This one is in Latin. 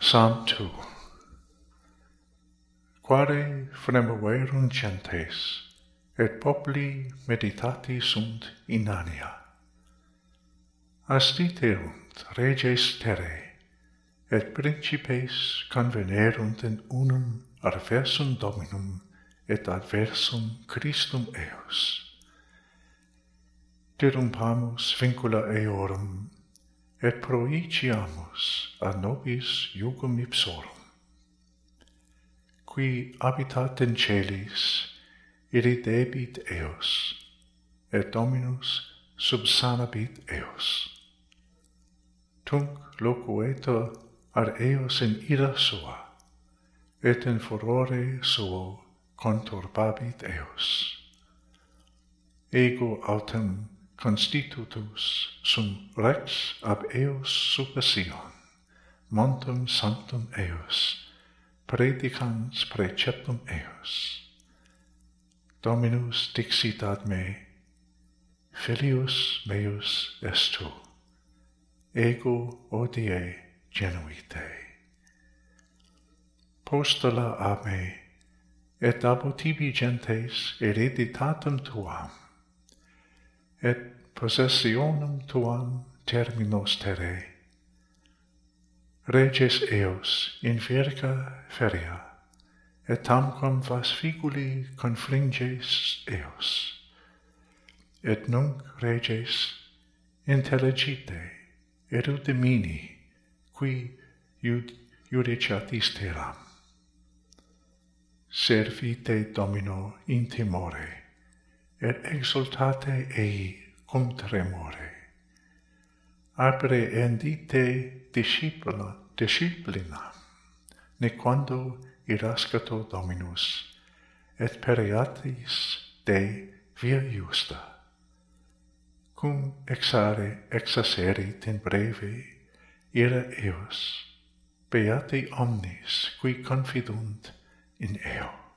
Psalm 2 Quare fremuerum gentes, et populi meditati sunt in ania. Astiterunt reges terre, et principes convenerunt in unum adversum dominum et adversum Christum eos. Dirumpamus vincula eorum et proiciamus a nobis iugum ipsorum. Qui habitat in celis, iri debit eos, et Dominus subsanabit eos. Tunc locuetur ar eos in ira sua, et in furore suo conturbabit eos. Ego autem constitutus sum rex ab eos super Sion, montum sanctum eos, predicans preceptum eos. Dominus dixit ad me, filius meus est tu, ego odie genuite. Postula a me, et abo tibi gentes hereditatem tuam, et possessionum tuam terminos terre. Reges eos in virca feria, et tamquam vas figuli confringes eos. Et nunc, reges, intelligite, erudimini, qui iud iudicatis teram. Servite Domino in timore, et exultate ei cum tremore. Apprehendite discipula, disciplina, ne quando irascato Dominus, et pereatis de via justa. Cum exare exaserit in breve, ira eos, beati omnes qui confidunt in eo.